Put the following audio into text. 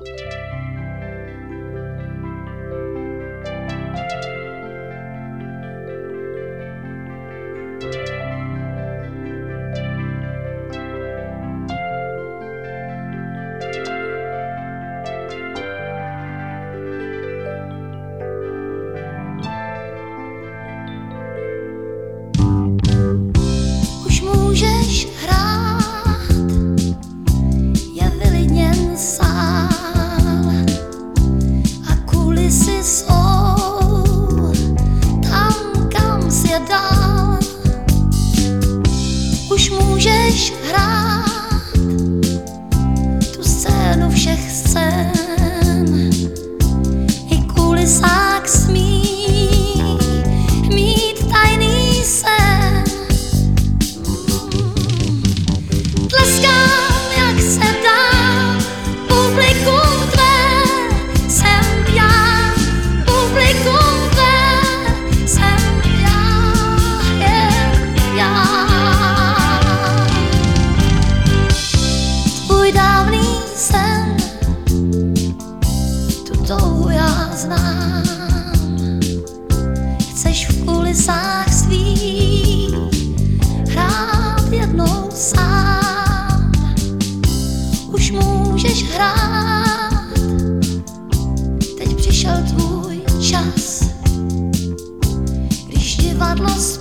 Už Už sám, už můžeš hrát, teď přišel tvůj čas, když divadlo spíš.